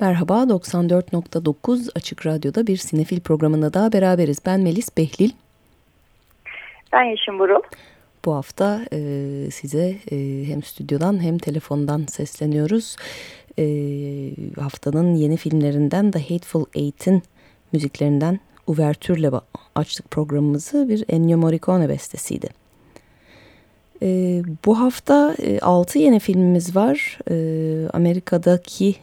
Merhaba, 94.9 Açık Radyo'da bir sinefil programında daha beraberiz. Ben Melis Behlil. Ben Yeşim Burul. Bu hafta e, size e, hem stüdyodan hem telefondan sesleniyoruz. E, haftanın yeni filmlerinden The Hateful Eight'in müziklerinden Uvertürle açtık programımızı. Bir Ennio Morricone bestesiydi. E, bu hafta e, 6 yeni filmimiz var. E, Amerika'daki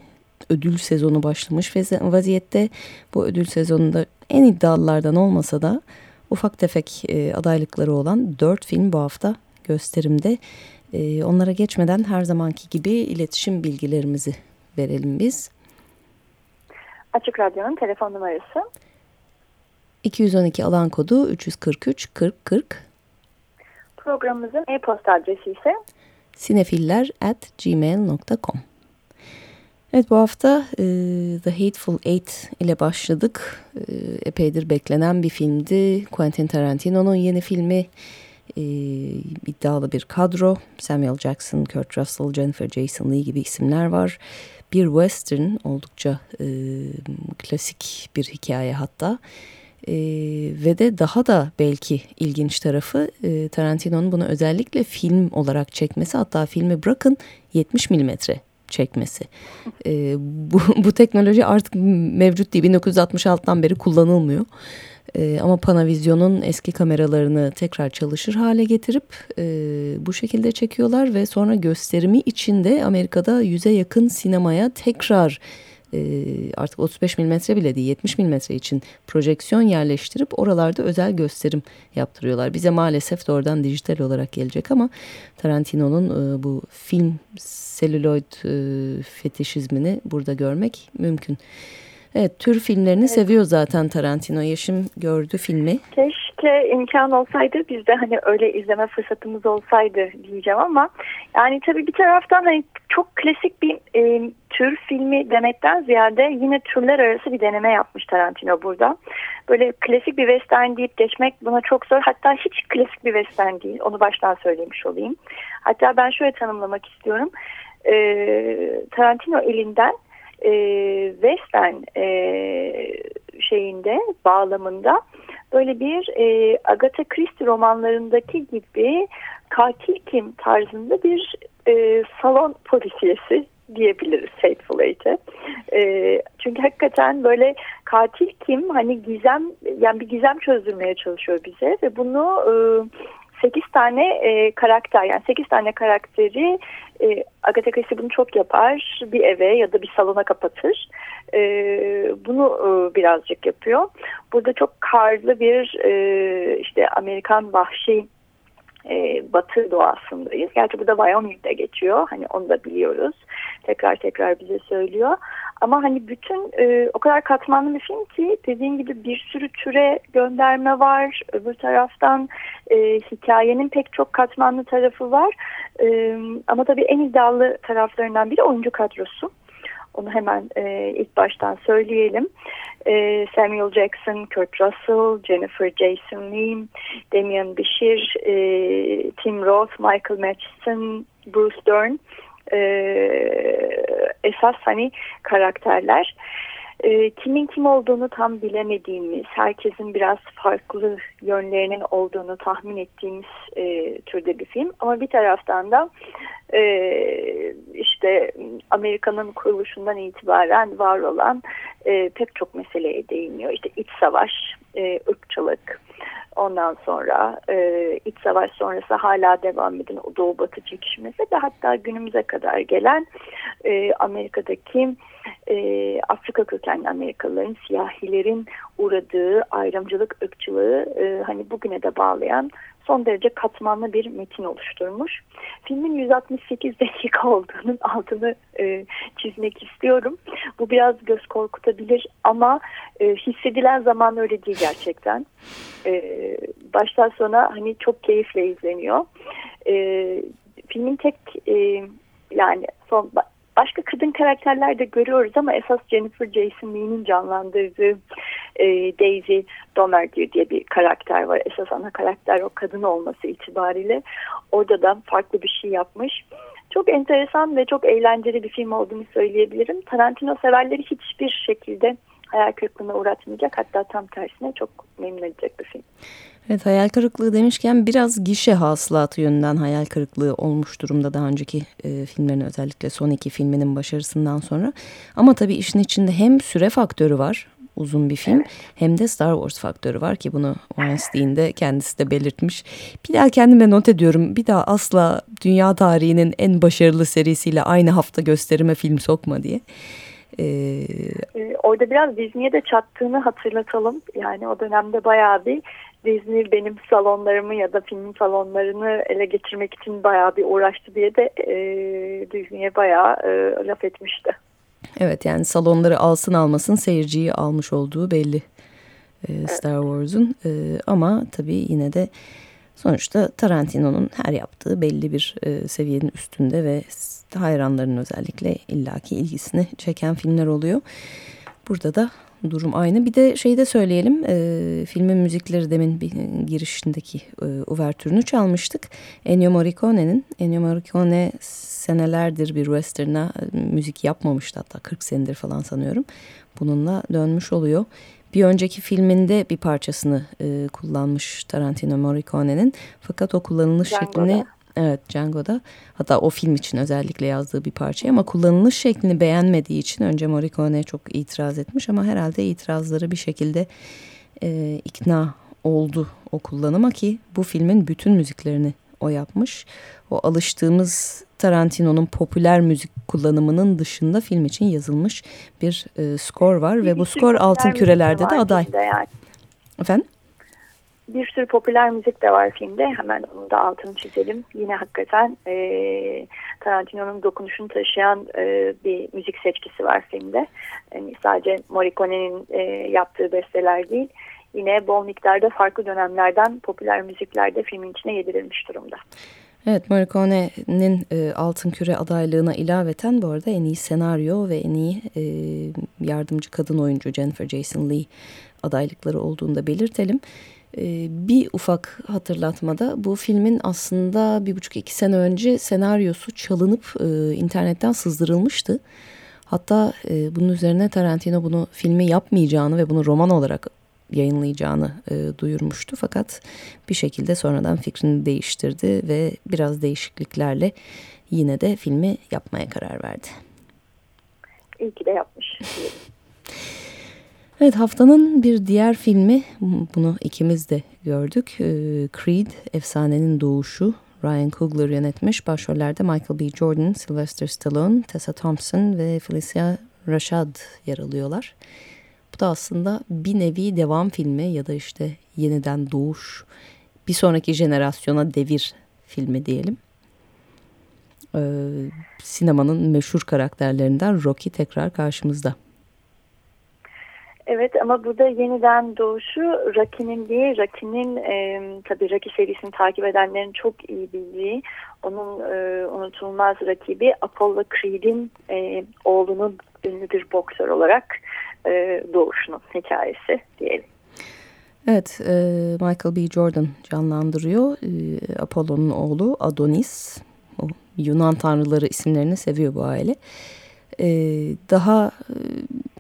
ödül sezonu başlamış ve vaziyette bu ödül sezonunda en iddialılardan olmasa da ufak tefek e, adaylıkları olan dört film bu hafta gösterimde. E, onlara geçmeden her zamanki gibi iletişim bilgilerimizi verelim biz. Açık Radyo'nun telefon numarası 212 alan kodu 343 40 40. Programımızın e-posta adresi ise sinefiller at gmail.com. Evet bu hafta e, The Hateful Eight ile başladık. E, epeydir beklenen bir filmdi. Quentin Tarantino'nun yeni filmi e, iddialı bir kadro. Samuel Jackson, Kurt Russell, Jennifer Jason Leigh gibi isimler var. Bir western oldukça e, klasik bir hikaye hatta. E, ve de daha da belki ilginç tarafı e, Tarantino'nun bunu özellikle film olarak çekmesi hatta filmi bırakın 70 milimetre çekmesi. E, bu, bu teknoloji artık mevcut değil. 1966'dan beri kullanılmıyor. E, ama Panavision'un eski kameralarını tekrar çalışır hale getirip e, bu şekilde çekiyorlar ve sonra gösterimi içinde Amerika'da yüze yakın sinemaya tekrar e, artık 35 milimetre bile değil 70 milimetre için projeksiyon yerleştirip oralarda özel gösterim yaptırıyorlar. Bize maalesef de oradan dijital olarak gelecek ama Tarantino'nun e, bu film selüloid e, fetişizmini burada görmek mümkün. Evet, tür filmlerini evet. seviyor zaten Tarantino. Yaşım gördü filmi. Keşke imkan olsaydı biz de hani öyle izleme fırsatımız olsaydı diyeceğim ama yani tabii bir taraftan hani çok klasik bir e, tür filmi demekten ziyade yine türler arası bir deneme yapmış Tarantino burada. Böyle klasik bir western deyip geçmek buna çok zor. Hatta hiç klasik bir western değil. Onu baştan söylemiş olayım. Hatta ben şöyle tanımlamak istiyorum. E, Tarantino elinden e, western e, şeyinde bağlamında böyle bir e, Agatha Christie romanlarındaki gibi katil kim tarzında bir e, salon polisiyesi diyebiliriz Hateful Eight'e. E, çünkü hakikaten böyle katil kim hani gizem yani bir gizem çözdürmeye çalışıyor bize ve bunu e, 8 tane e, karakter yani 8 tane karakteri e, Agatha Christie bunu çok yapar. Bir eve ya da bir salona kapatır. E, bunu e, birazcık yapıyor. Burada çok karlı bir e, işte Amerikan vahşi e, batı doğasındayız. Gerçi bu da Wyoming'de geçiyor. Hani onu da biliyoruz. Tekrar tekrar bize söylüyor. Ama hani bütün e, o kadar katmanlı bir film ki dediğin gibi bir sürü türe gönderme var. Öbür taraftan e, hikayenin pek çok katmanlı tarafı var. E, ama tabii en iddialı taraflarından biri oyuncu kadrosu. Onu hemen e, ilk baştan söyleyelim. E, Samuel Jackson, Kurt Russell, Jennifer Jason Leigh, Damian Bishir, e, Tim Roth, Michael Matchison, Bruce Dern e, esas hani karakterler. E, kimin kim olduğunu tam bilemediğimiz, herkesin biraz farklı yönlerinin olduğunu tahmin ettiğimiz e, türde bir film. Ama bir taraftan da e, işte Amerika'nın kuruluşundan itibaren var olan e, pek çok meseleye değiniyor. İşte iç savaş, e, ırkçılık, Ondan sonra e, iç savaş sonrası hala devam eden o Doğu Batı çekişmesi ve hatta günümüze kadar gelen e, Amerika'daki e, Afrika kökenli Amerikalıların, siyahilerin uğradığı ayrımcılık, ırkçılığı e, hani bugüne de bağlayan son derece katmanlı bir metin oluşturmuş. Filmin 168 dakika olduğunun altını e, çizmek istiyorum. Bu biraz göz korkutabilir ama e, hissedilen zaman öyle değil gerçekten. E, baştan sona hani çok keyifle izleniyor. E, filmin tek e, yani son başka kadın karakterler de görüyoruz ama esas Jennifer Jason Leigh'nin canlandırdığı e, Daisy Domergue diye bir karakter var. Esas ana karakter o kadın olması itibariyle. Orada da farklı bir şey yapmış. çok enteresan ve çok eğlenceli bir film olduğunu söyleyebilirim. Tarantino severleri hiçbir şekilde hayal kırıklığına uğratmayacak hatta tam tersine çok memnun edecek bir film. Evet hayal kırıklığı demişken biraz gişe hasılatı yönünden hayal kırıklığı olmuş durumda daha önceki e, filmlerin özellikle son iki filminin başarısından sonra. Ama tabii işin içinde hem süre faktörü var uzun bir film evet. hem de Star Wars faktörü var ki bunu Weinstein'de kendisi de belirtmiş. Bir daha kendime not ediyorum bir daha asla dünya tarihinin en başarılı serisiyle aynı hafta gösterime film sokma diye. Ee, Orada biraz Disney'e de çattığını hatırlatalım. Yani o dönemde bayağı bir Disney benim salonlarımı ya da film salonlarını ele geçirmek için bayağı bir uğraştı diye de e, Disney'e bayağı e, laf etmişti. Evet yani salonları alsın almasın seyirciyi almış olduğu belli e, Star Wars'un e, ama tabii yine de sonuçta Tarantino'nun her yaptığı belli bir e, seviyenin üstünde ve hayranların özellikle illaki ilgisini çeken filmler oluyor. Burada da durum aynı. Bir de şeyi de söyleyelim. E, filmin müzikleri demin bir girişindeki e, uvertürünü çalmıştık. Ennio Morricone'nin. Ennio Morricone senelerdir bir western'a e, müzik yapmamıştı hatta 40 senedir falan sanıyorum. Bununla dönmüş oluyor. Bir önceki filminde bir parçasını e, kullanmış Tarantino Morricone'nin. Fakat o kullanılış Django'da. şeklini Evet Django'da hatta o film için özellikle yazdığı bir parça ama kullanılış şeklini beğenmediği için önce Morricone çok itiraz etmiş ama herhalde itirazları bir şekilde e, ikna oldu o kullanıma ki bu filmin bütün müziklerini o yapmış. O alıştığımız Tarantino'nun popüler müzik kullanımının dışında film için yazılmış bir e, skor var bir ve bu skor altın kürelerde de aday. Yani. Efendim? bir sürü popüler müzik de var filmde. Hemen onu da altını çizelim. Yine hakikaten e, Tarantino'nun dokunuşunu taşıyan e, bir müzik seçkisi var filmde. Yani sadece Morricone'nin e, yaptığı besteler değil. Yine bol miktarda farklı dönemlerden popüler müzikler de filmin içine yedirilmiş durumda. Evet Morricone'nin e, Altın Küre adaylığına ilaveten bu arada en iyi senaryo ve en iyi e, yardımcı kadın oyuncu Jennifer Jason Leigh adaylıkları olduğunu da belirtelim. Ee, bir ufak hatırlatmada bu filmin aslında bir buçuk iki sene önce senaryosu çalınıp e, internetten sızdırılmıştı. Hatta e, bunun üzerine Tarantino bunu filmi yapmayacağını ve bunu roman olarak yayınlayacağını e, duyurmuştu. Fakat bir şekilde sonradan fikrini değiştirdi ve biraz değişikliklerle yine de filmi yapmaya karar verdi. İyi ki de yapmış. Evet haftanın bir diğer filmi bunu ikimiz de gördük. Ee, Creed Efsanenin Doğuşu Ryan Coogler yönetmiş. Başrollerde Michael B. Jordan, Sylvester Stallone, Tessa Thompson ve Felicia Rashad yer alıyorlar. Da aslında bir nevi devam filmi ya da işte yeniden doğuş, bir sonraki jenerasyona devir filmi diyelim. Ee, sinemanın meşhur karakterlerinden Rocky tekrar karşımızda. Evet ama burada yeniden doğuşu Rocky'nin değil, Rocky'nin e, tabii Rocky serisini takip edenlerin çok iyi bildiği, onun e, unutulmaz rakibi Apollo Creed'in e, oğlunun ünlü bir boksör olarak e, doğuşunun hikayesi diyelim. Evet, e, Michael B. Jordan canlandırıyor. E, Apollo'nun oğlu Adonis. O Yunan tanrıları isimlerini seviyor bu aile. E, daha e,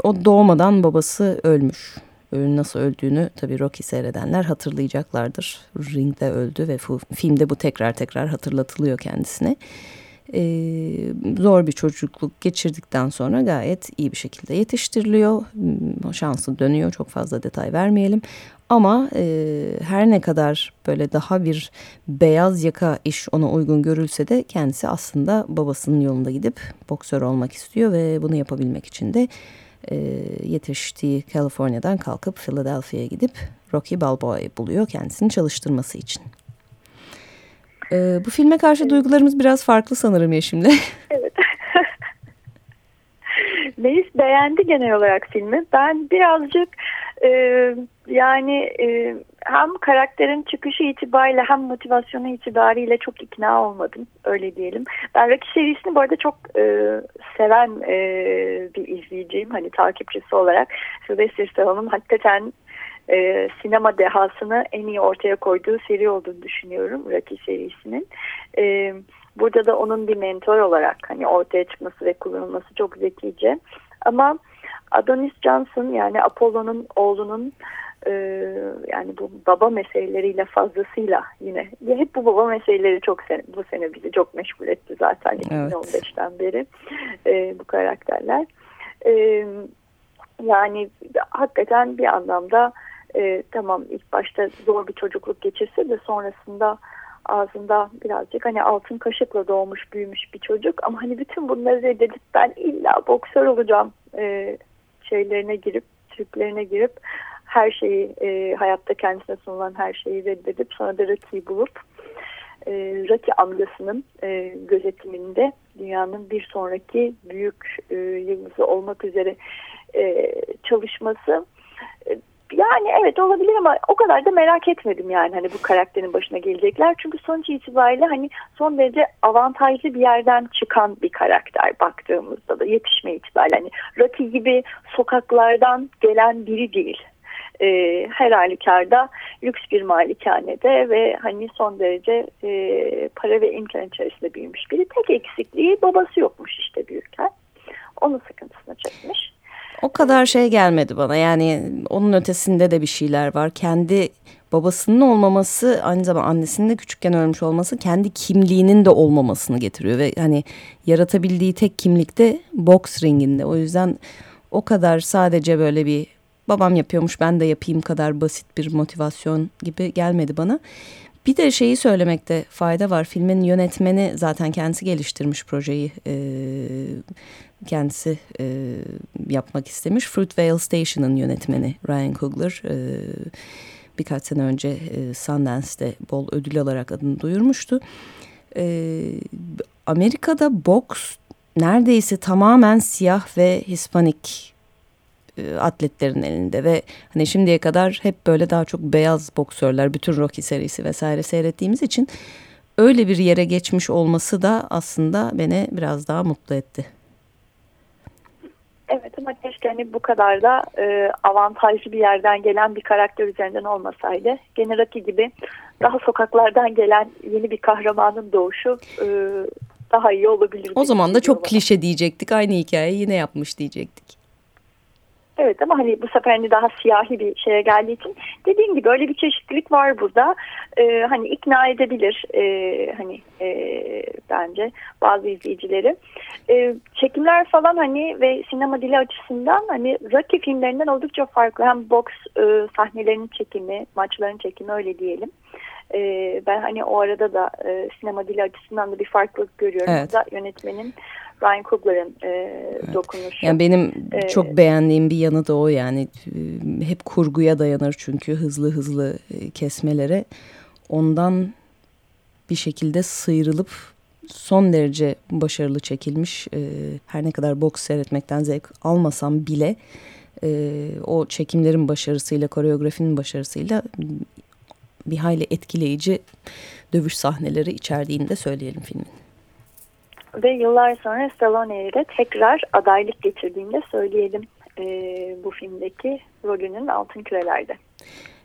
o doğmadan babası ölmüş. Nasıl öldüğünü tabii Rocky seyredenler hatırlayacaklardır. Ringde öldü ve filmde bu tekrar tekrar hatırlatılıyor kendisine. Ee, zor bir çocukluk geçirdikten sonra gayet iyi bir şekilde yetiştiriliyor. Hmm, şansı dönüyor çok fazla detay vermeyelim. Ama e, her ne kadar böyle daha bir beyaz yaka iş ona uygun görülse de kendisi aslında babasının yolunda gidip boksör olmak istiyor ve bunu yapabilmek için de e, yetiştiği Kaliforniya'dan kalkıp Philadelphia'ya gidip Rocky Balboa'yı buluyor kendisini çalıştırması için. E, bu filme karşı duygularımız biraz farklı sanırım ya şimdi. Evet. Meis beğendi genel olarak filmi. Ben birazcık e, yani e, hem karakterin çıkışı itibariyle hem motivasyonu itibariyle çok ikna olmadım öyle diyelim. Ben Rocky serisini bu arada çok e, seven e, bir izleyiciyim hani takipçisi olarak. Sylvester Stallone'un hakikaten e, sinema dehasını en iyi ortaya koyduğu seri olduğunu düşünüyorum Rocky serisinin. E, Burada da onun bir mentor olarak hani ortaya çıkması ve kullanılması çok zekice. Ama Adonis Johnson yani Apollo'nun oğlunun e, yani bu baba meseleleriyle fazlasıyla yine hep bu baba meseleleri çok sene, bu sene bizi çok meşgul etti zaten evet. 2015'ten beri e, bu karakterler. E, yani hakikaten bir anlamda e, tamam ilk başta zor bir çocukluk geçirse de sonrasında ağzında birazcık hani altın kaşıkla doğmuş büyümüş bir çocuk. Ama hani bütün bunları reddedip ben illa boksör olacağım e, şeylerine girip triplerine girip her şeyi e, hayatta kendisine sunulan her şeyi reddedip sonra da Rocky'yi bulup e, Rocky amcasının e, gözetiminde dünyanın bir sonraki büyük e, yıldızı olmak üzere e, çalışması e, yani evet olabilir ama o kadar da merak etmedim yani hani bu karakterin başına gelecekler. Çünkü sonuç itibariyle hani son derece avantajlı bir yerden çıkan bir karakter baktığımızda da yetişme itibariyle. Hani Rocky gibi sokaklardan gelen biri değil. Ee, her halükarda lüks bir malikanede ve hani son derece e, para ve imkan içerisinde büyümüş biri. Tek eksikliği babası yokmuş işte büyürken. Onun sıkıntısını çekmiş. O kadar şey gelmedi bana. Yani onun ötesinde de bir şeyler var. Kendi babasının olmaması aynı zamanda annesinin de küçükken ölmüş olması kendi kimliğinin de olmamasını getiriyor. Ve hani yaratabildiği tek kimlik de boks ringinde. O yüzden o kadar sadece böyle bir babam yapıyormuş ben de yapayım kadar basit bir motivasyon gibi gelmedi bana. Bir de şeyi söylemekte fayda var. Filmin yönetmeni zaten kendisi geliştirmiş projeyi. Ee, kendisi e, yapmak istemiş. Fruitvale Station'ın yönetmeni Ryan Coogler e, birkaç sene önce e, Sundance'de bol ödül alarak adını duyurmuştu. E, Amerika'da boks neredeyse tamamen siyah ve Hispanik e, atletlerin elinde ve hani şimdiye kadar hep böyle daha çok beyaz boksörler bütün Rocky serisi vesaire seyrettiğimiz için öyle bir yere geçmiş olması da aslında beni biraz daha mutlu etti. Evet ama keşke hani bu kadar da e, avantajlı bir yerden gelen bir karakter üzerinden olmasaydı. Gene Rocky gibi daha sokaklardan gelen yeni bir kahramanın doğuşu e, daha iyi olabilir. O zaman da çok klişe diyecektik. Aynı hikayeyi yine yapmış diyecektik. Evet ama hani bu sefer hani daha siyahi bir şeye geldiği için dediğim gibi öyle bir çeşitlilik var burada. Ee, hani ikna edebilir e, hani e, bence bazı izleyicileri. E, çekimler falan hani ve sinema dili açısından hani Rocky filmlerinden oldukça farklı. Hem boks e, sahnelerinin çekimi, maçların çekimi öyle diyelim. E, ben hani o arada da e, sinema dili açısından da bir farklılık görüyorum. Evet. Da yönetmenin Ryan Coogler'ın e, evet. dokunuşu. Yani benim ee, çok beğendiğim bir yanı da o yani hep kurguya dayanır çünkü hızlı hızlı kesmelere ondan bir şekilde sıyrılıp son derece başarılı çekilmiş e, her ne kadar boks seyretmekten zevk almasam bile e, o çekimlerin başarısıyla koreografinin başarısıyla bir hayli etkileyici dövüş sahneleri içerdiğini de söyleyelim filmin ve yıllar sonra Stallone ile tekrar adaylık getirdiğini de söyleyelim e, bu filmdeki rolünün Altın Küreler'de.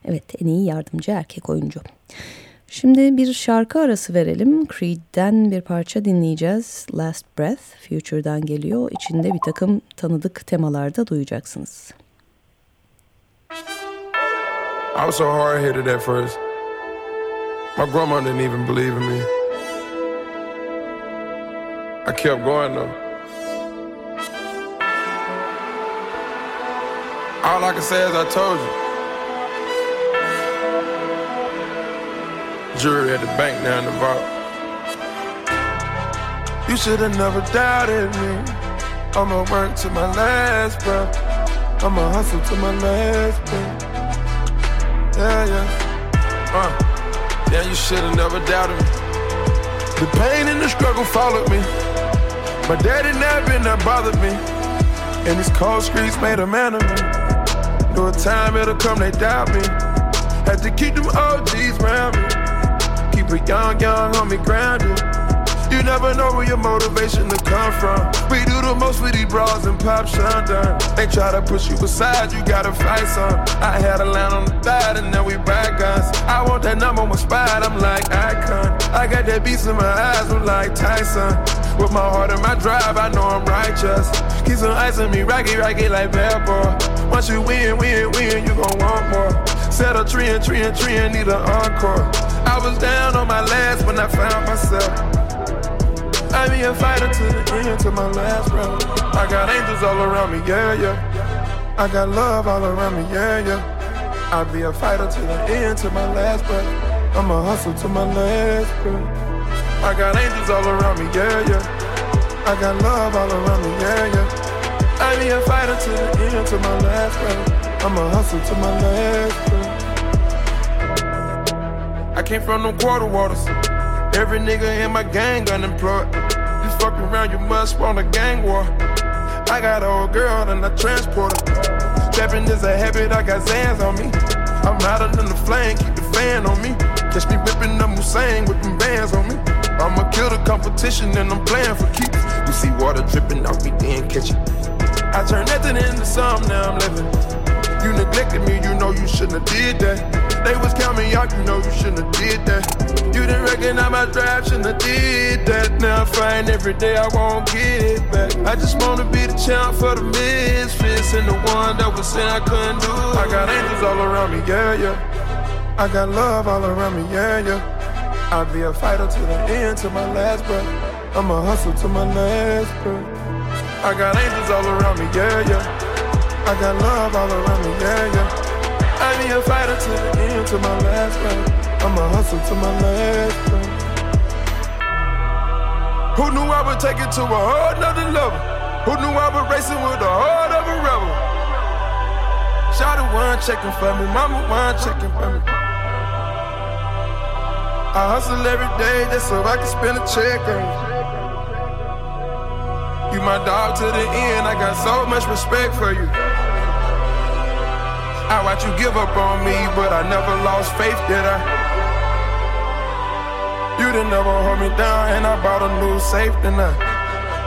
Evet en iyi yardımcı erkek oyuncu. Şimdi bir şarkı arası verelim. Creed'den bir parça dinleyeceğiz. Last Breath, Future'dan geliyor. İçinde bir takım tanıdık temalarda duyacaksınız. I was so hard-headed at first. My grandma didn't even believe in me. I kept going though. All I can say is I told you. Jury at the bank now in the vault. You should have never doubted me. I'ma work to my last breath. I'ma hustle to my last breath. Yeah, yeah. Uh, yeah, you should have never doubted me. The pain and the struggle followed me. My daddy never bothered me. And these cold streets made a man of me. Knew a time it'll come, they doubt me. Had to keep them OGs around me. Keep a young, young homie grounded. You never know where your motivation to come from. We do the most with these bras and pop shundun. They try to push you aside, you gotta fight some. I had a line on the thigh and now we back guns. I want that number one spot, I'm like icon. I got that beast in my eyes, I'm like Tyson. With my heart and my drive, I know I'm righteous. Keep some ice on me, rocky, rocky like bad boy. Once you win, win, win, you gon' want more. Set a tree and tree and tree and need an encore. I was down on my last when I found myself. I be a fighter to the end, to my last breath. I got angels all around me, yeah, yeah. I got love all around me, yeah, yeah. I be a fighter to the end, to my last breath. I'ma hustle to my last breath. I got angels all around me, yeah, yeah. I got love all around me, yeah, yeah. I be a fighter to the end, to my last breath. I'ma hustle to my last breath. I came from the quarter waters. Every nigga in my gang unemployed. You fuck around, you must want a gang war. I got a old girl and a transporter. Trapping is a habit, I got Zans on me. I'm hotter than the flame, keep the fan on me. Catch me whipping up with them bands on me. I'ma kill the competition and I'm playing for keeps. You see water dripping off me, then catch it. I turn nothing into something, now I'm living. You neglected me, you know you shouldn't have did that. They was counting out, you know you shouldn't have did that. You didn't recognize my drive, shouldn't have did that. Now I'm find every day I won't get it back. I just wanna be the champ for the misfits and the one that was saying I couldn't do. I got angels all around me, yeah, yeah. I got love all around me, yeah, yeah. I'll be a fighter to the end, to my last breath. I'ma hustle to my last breath. I got angels all around me, yeah, yeah. I got love all around me, yeah, yeah. I be a fighter to the end, to my last breath. I'ma hustle to my last breath. Who knew I would take it to a whole nother level? Who knew I would racing with the heart of a rebel? Shout Shot one checking for me, mama one checking for me. I hustle every day just so I can spend a check on you. You my dog to the end, I got so much respect for you. I watch you give up on me, but I never lost faith, did I? You didn't never hold me down, and I bought a new safe tonight.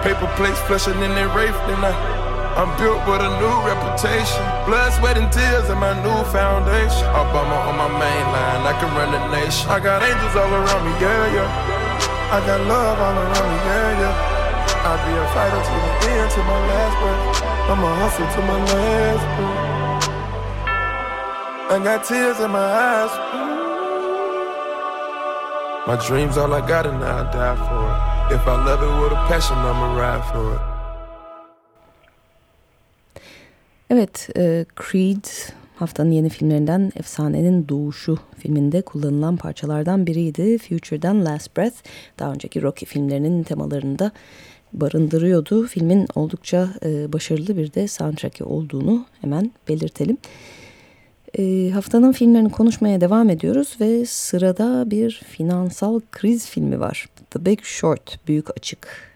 Paper plates flushing in their rafe tonight. I'm built with a new reputation. Blood, sweat, and tears in my new foundation. Obama on my main line, I can run the nation. I got angels all around me, yeah, yeah. I got love all around me, yeah, yeah. I'll be a fighter to the end, to my last breath. I'ma hustle to my last breath. I got tears in my eyes. My dreams all I got and I die for it. If I love it with a passion, I'ma ride for it. Evet, e, Creed haftanın yeni filmlerinden Efsanenin Doğuşu filminde kullanılan parçalardan biriydi. Future'dan Last Breath daha önceki Rocky filmlerinin temalarında barındırıyordu. Filmin oldukça e, başarılı bir de soundtrack'i olduğunu hemen belirtelim. E, haftanın filmlerini konuşmaya devam ediyoruz ve sırada bir finansal kriz filmi var. The Big Short, Büyük Açık.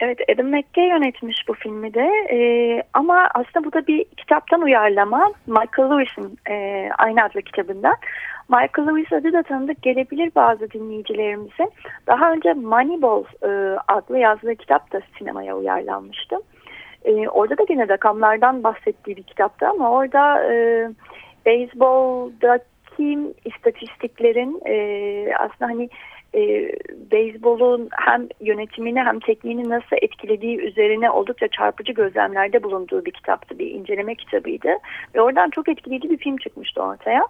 Evet Adam McKay yönetmiş bu filmi de ee, ama aslında bu da bir kitaptan uyarlama Michael Lewis'in e, aynı adlı kitabından. Michael Lewis adı da tanıdık gelebilir bazı dinleyicilerimize. Daha önce Moneyball e, adlı yazdığı kitap da sinemaya uyarlanmıştı. E, orada da gene rakamlardan bahsettiği bir kitaptı ama orada e, beyzboldaki istatistiklerin e, aslında hani e, beyzbolun hem yönetimini hem tekniğini nasıl etkilediği üzerine oldukça çarpıcı gözlemlerde bulunduğu bir kitaptı, bir inceleme kitabıydı. Ve oradan çok etkileyici bir film çıkmıştı ortaya.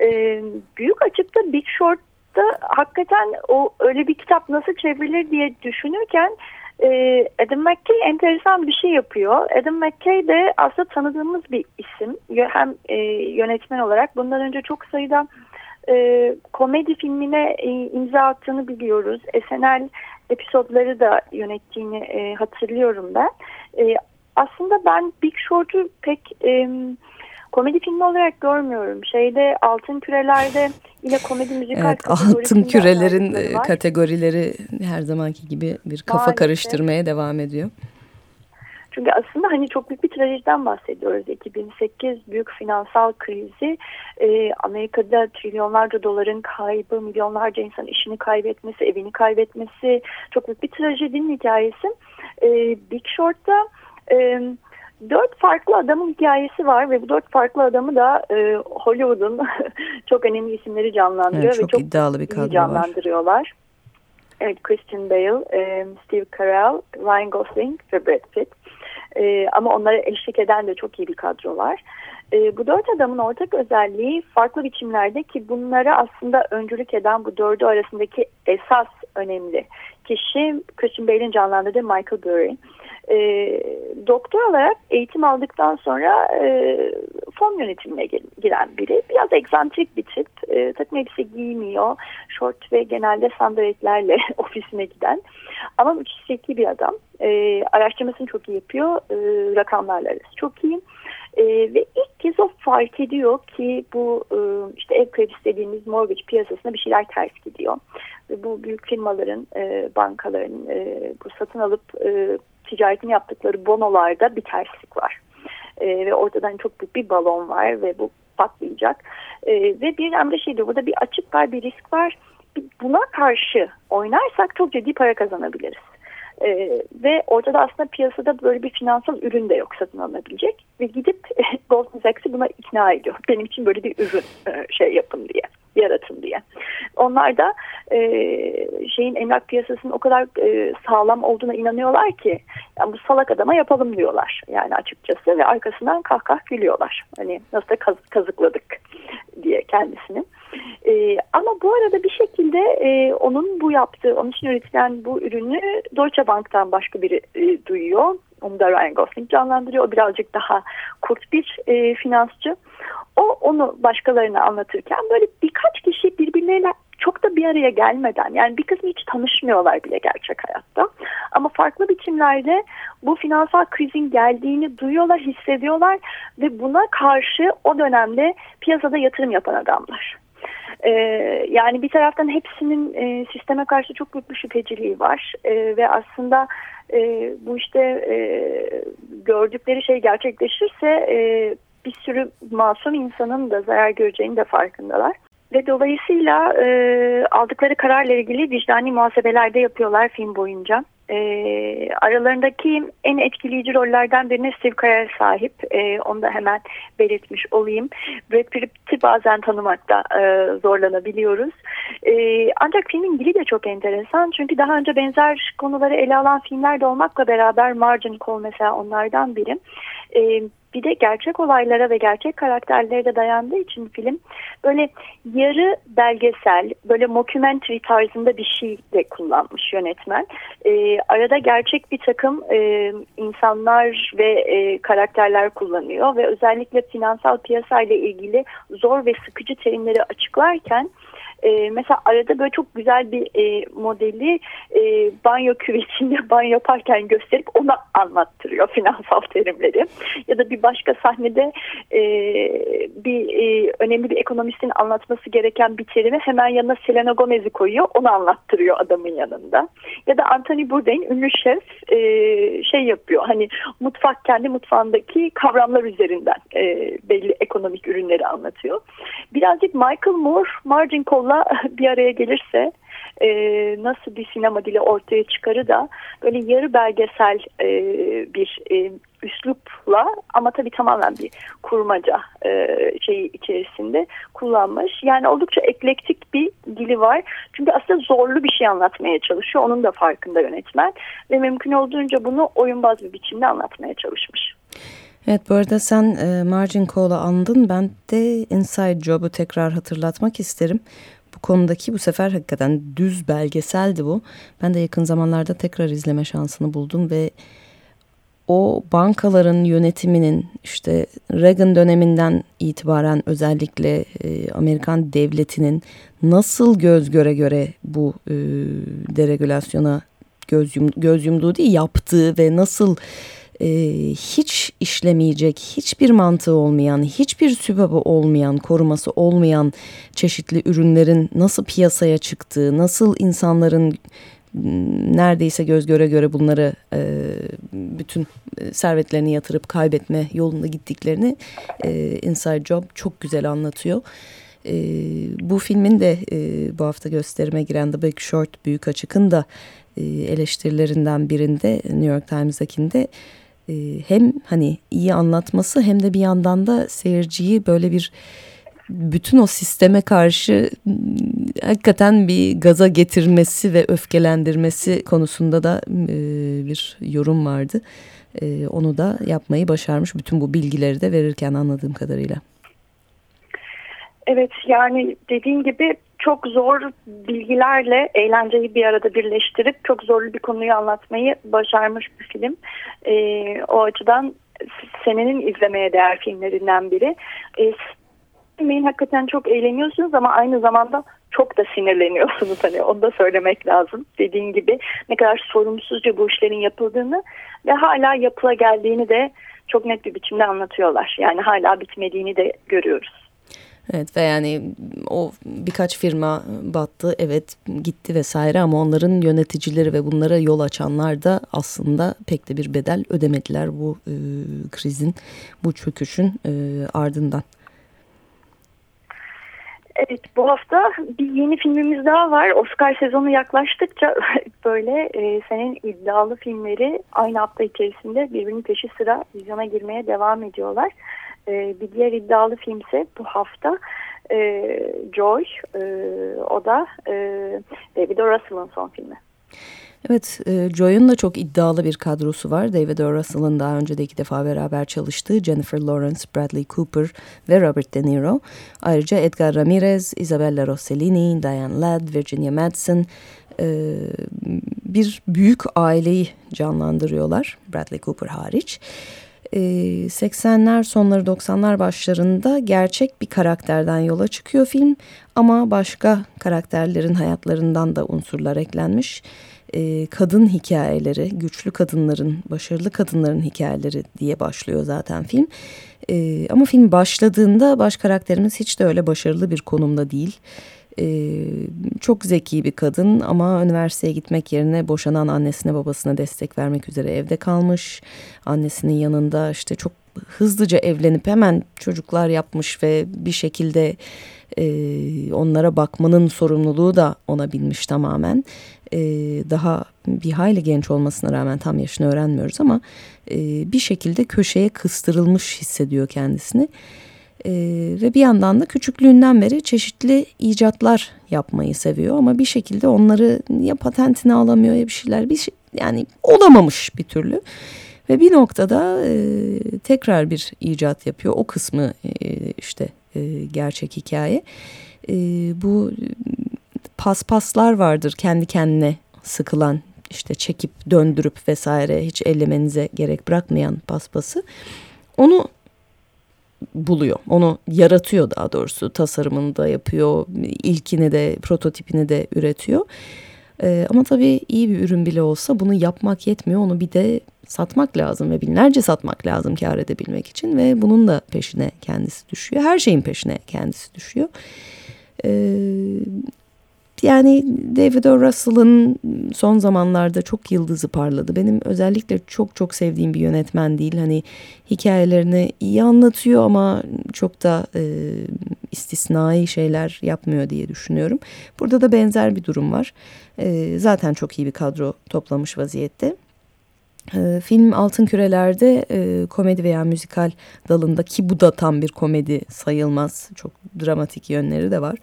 E, büyük açıkta Big Short'ta hakikaten o öyle bir kitap nasıl çevrilir diye düşünürken ee, Adam McKay enteresan bir şey yapıyor. Adam McKay de aslında tanıdığımız bir isim. Hem e, yönetmen olarak bundan önce çok sayıda e, komedi filmine e, imza attığını biliyoruz. SNL episodları da yönettiğini e, hatırlıyorum ben. E, aslında ben Big Short'u pek... E, komedi filmi olarak görmüyorum. Şeyde altın kürelerde yine komedi müzikal evet, altın kürelerin e, kategorileri her zamanki gibi bir kafa Maalesef. karıştırmaya devam ediyor. Çünkü aslında hani çok büyük bir trajediden bahsediyoruz. 2008 büyük finansal krizi e, Amerika'da trilyonlarca doların kaybı, milyonlarca insan işini kaybetmesi, evini kaybetmesi çok büyük bir trajedinin hikayesi. E, Big Short'ta e, dört farklı adamın hikayesi var ve bu dört farklı adamı da e, Hollywood'un çok önemli isimleri canlandırıyor evet, çok ve çok iddialı bir kadro canlandırıyorlar. Var. Evet, Christian Bale, e, Steve Carell, Ryan Gosling ve Brad Pitt. E, ama onlara eşlik eden de çok iyi bir kadro var. E, bu dört adamın ortak özelliği farklı biçimlerde ki bunlara aslında öncülük eden bu dördü arasındaki esas önemli kişi Christian Bale'in canlandırdığı Michael Burry. E, doktor olarak eğitim aldıktan sonra e, fon yönetimine giren biri. Biraz egzantrik bir tip. E, takım elbise giymiyor. Şort ve genelde sandaletlerle ofisine giden. Ama müthiş zeki bir adam. E, araştırmasını çok iyi yapıyor. E, rakamlarla arası çok iyi. E, ve ilk kez o fark ediyor ki bu e, işte ev kredisi dediğimiz mortgage piyasasında bir şeyler ters gidiyor. Ve bu büyük firmaların, e, bankaların e, bu satın alıp e, ticaretini yaptıkları bonolarda bir terslik var. E, ve ortadan çok büyük bir balon var ve bu patlayacak. E, ve bir de şey diyor burada bir açık var bir risk var. Buna karşı oynarsak çok ciddi para kazanabiliriz. Ee, ve ortada aslında piyasada böyle bir finansal ürün de yok satın alınabilecek. Ve gidip Goldman Sachs'i buna ikna ediyor. Benim için böyle bir ürün e, şey yapın diye yaratın diye. Onlar da e, şeyin emlak piyasasının o kadar e, sağlam olduğuna inanıyorlar ki yani bu salak adama yapalım diyorlar yani açıkçası ve arkasından kahkah gülüyorlar. Hani nasıl da kaz, kazıkladık diye kendisini. E, ama bu arada bir şekilde e, onun bu yaptığı, onun için üretilen bu ürünü Deutsche Bank'tan başka biri e, duyuyor. Onu da Ryan Gosling canlandırıyor. O birazcık daha kurt bir e, finansçı. O onu başkalarına anlatırken böyle birkaç kişi birbirleriyle çok da bir araya gelmeden yani bir kısmı hiç tanışmıyorlar bile gerçek hayatta. Ama farklı biçimlerde bu finansal krizin geldiğini duyuyorlar, hissediyorlar ve buna karşı o dönemde piyasada yatırım yapan adamlar. Ee, yani bir taraftan hepsinin e, sisteme karşı çok büyük bir şüpheciliği var ee, ve aslında e, bu işte e, gördükleri şey gerçekleşirse e, bir sürü masum insanın da zarar göreceğini de farkındalar. Ve dolayısıyla e, aldıkları kararla ilgili vicdani muhasebeler de yapıyorlar film boyunca. E, aralarındaki en etkileyici rollerden birine Steve Carell sahip. E, onu da hemen belirtmiş olayım. Brad Pitt'i bazen tanımakta e, zorlanabiliyoruz. E, ancak filmin dili de çok enteresan. Çünkü daha önce benzer konuları ele alan filmler de olmakla beraber Margin Call mesela onlardan biri. E, bir de gerçek olaylara ve gerçek karakterlere de dayandığı için film böyle yarı belgesel, böyle mockumentary tarzında bir şey de kullanmış yönetmen. E, arada gerçek bir takım e, insanlar ve e, karakterler kullanıyor ve özellikle finansal piyasayla ilgili zor ve sıkıcı terimleri açıklarken e, mesela arada böyle çok güzel bir e, modeli e, banyo küvetinde banyo yaparken gösterip ona anlattırıyor finansal terimleri. Ya da bir başka sahnede e, bir e, önemli bir ekonomistin anlatması gereken bir terimi hemen yanına Selena Gomez'i koyuyor onu anlattırıyor adamın yanında. Ya da Anthony Bourdain ünlü şef e, şey yapıyor hani mutfak kendi mutfağındaki kavramlar üzerinden e, belli ekonomik ürünleri anlatıyor. Birazcık Michael Moore Margin Call'la inşallah bir araya gelirse e, nasıl bir sinema dili ortaya çıkarı da böyle yarı belgesel e, bir e, üslupla ama tabii tamamen bir kurmaca e, şeyi içerisinde kullanmış. Yani oldukça eklektik bir dili var. Çünkü aslında zorlu bir şey anlatmaya çalışıyor. Onun da farkında yönetmen ve mümkün olduğunca bunu oyunbaz bir biçimde anlatmaya çalışmış. Evet bu arada sen e, Margin Call'u andın. Ben de Inside Job'u tekrar hatırlatmak isterim konudaki bu sefer hakikaten düz belgeseldi bu. Ben de yakın zamanlarda tekrar izleme şansını buldum ve o bankaların yönetiminin işte Reagan döneminden itibaren özellikle e, Amerikan devletinin nasıl göz göre göre bu e, deregülasyona göz, yum, göz yumduğu değil yaptığı ve nasıl e, hiç işlemeyecek, hiçbir mantığı olmayan, hiçbir sübabı olmayan, koruması olmayan çeşitli ürünlerin nasıl piyasaya çıktığı, nasıl insanların neredeyse göz göre göre bunları e, bütün servetlerini yatırıp kaybetme yolunda gittiklerini e, Inside Job çok güzel anlatıyor. E, bu filmin de e, bu hafta gösterime giren The Big Short Büyük Açık'ın da e, eleştirilerinden birinde New York Times'dakinde e, hem hani iyi anlatması hem de bir yandan da seyirciyi böyle bir bütün o sisteme karşı hakikaten bir gaza getirmesi ve öfkelendirmesi konusunda da e, bir yorum vardı. E, onu da yapmayı başarmış bütün bu bilgileri de verirken anladığım kadarıyla. Evet yani dediğin gibi çok zor bilgilerle eğlenceyi bir arada birleştirip çok zorlu bir konuyu anlatmayı başarmış bir film. E, o açıdan senenin izlemeye değer filmlerinden biri. E, hakikaten çok eğleniyorsunuz ama aynı zamanda çok da sinirleniyorsunuz hani onu da söylemek lazım. Dediğin gibi ne kadar sorumsuzca bu işlerin yapıldığını ve hala yapıla geldiğini de çok net bir biçimde anlatıyorlar. Yani hala bitmediğini de görüyoruz. Evet ve yani o birkaç firma battı evet gitti vesaire ama onların yöneticileri ve bunlara yol açanlar da aslında pek de bir bedel ödemediler bu e, krizin bu çöküşün e, ardından. Evet bu hafta bir yeni filmimiz daha var. Oscar sezonu yaklaştıkça böyle e, senin iddialı filmleri aynı hafta içerisinde birbirinin peşi sıra vizyona girmeye devam ediyorlar. E, bir diğer iddialı filmse bu hafta e, Joy. E, o da e, David O. Russell'ın son filmi. Evet, e, Joy'un da çok iddialı bir kadrosu var. David O. Russell'ın daha önce de iki defa beraber çalıştığı Jennifer Lawrence, Bradley Cooper ve Robert De Niro. Ayrıca Edgar Ramirez, Isabella Rossellini, Diane Ladd, Virginia Madsen e, bir büyük aileyi canlandırıyorlar. Bradley Cooper hariç. 80'ler e, sonları 90'lar başlarında gerçek bir karakterden yola çıkıyor film ama başka karakterlerin hayatlarından da unsurlar eklenmiş kadın hikayeleri, güçlü kadınların, başarılı kadınların hikayeleri diye başlıyor zaten film. Ama film başladığında baş karakterimiz hiç de öyle başarılı bir konumda değil. E, çok zeki bir kadın ama üniversiteye gitmek yerine boşanan annesine babasına destek vermek üzere evde kalmış. Annesinin yanında işte çok hızlıca evlenip hemen çocuklar yapmış ve bir şekilde e, onlara bakmanın sorumluluğu da ona binmiş tamamen. E, daha bir hayli genç olmasına rağmen tam yaşını öğrenmiyoruz ama e, bir şekilde köşeye kıstırılmış hissediyor kendisini. E, ve bir yandan da küçüklüğünden beri çeşitli icatlar yapmayı seviyor ama bir şekilde onları ya patentini alamıyor ya bir şeyler bir şey, yani olamamış bir türlü. Ve bir noktada e, tekrar bir icat yapıyor. O kısmı e, işte e, gerçek hikaye. E, bu paspaslar vardır kendi kendine sıkılan işte çekip döndürüp vesaire hiç ellemenize gerek bırakmayan paspası. Onu buluyor. Onu yaratıyor daha doğrusu. Tasarımını da yapıyor. ilkini de prototipini de üretiyor. Ee, ama tabii iyi bir ürün bile olsa bunu yapmak yetmiyor. Onu bir de satmak lazım ve binlerce satmak lazım kar edebilmek için ve bunun da peşine kendisi düşüyor. Her şeyin peşine kendisi düşüyor. Ee, yani David O. Russell'ın son zamanlarda çok yıldızı parladı. Benim özellikle çok çok sevdiğim bir yönetmen değil. Hani hikayelerini iyi anlatıyor ama çok da e, istisnai şeyler yapmıyor diye düşünüyorum. Burada da benzer bir durum var. E, zaten çok iyi bir kadro toplamış vaziyette. Film Altın Küreler'de komedi veya müzikal dalında ki bu da tam bir komedi sayılmaz. Çok dramatik yönleri de var.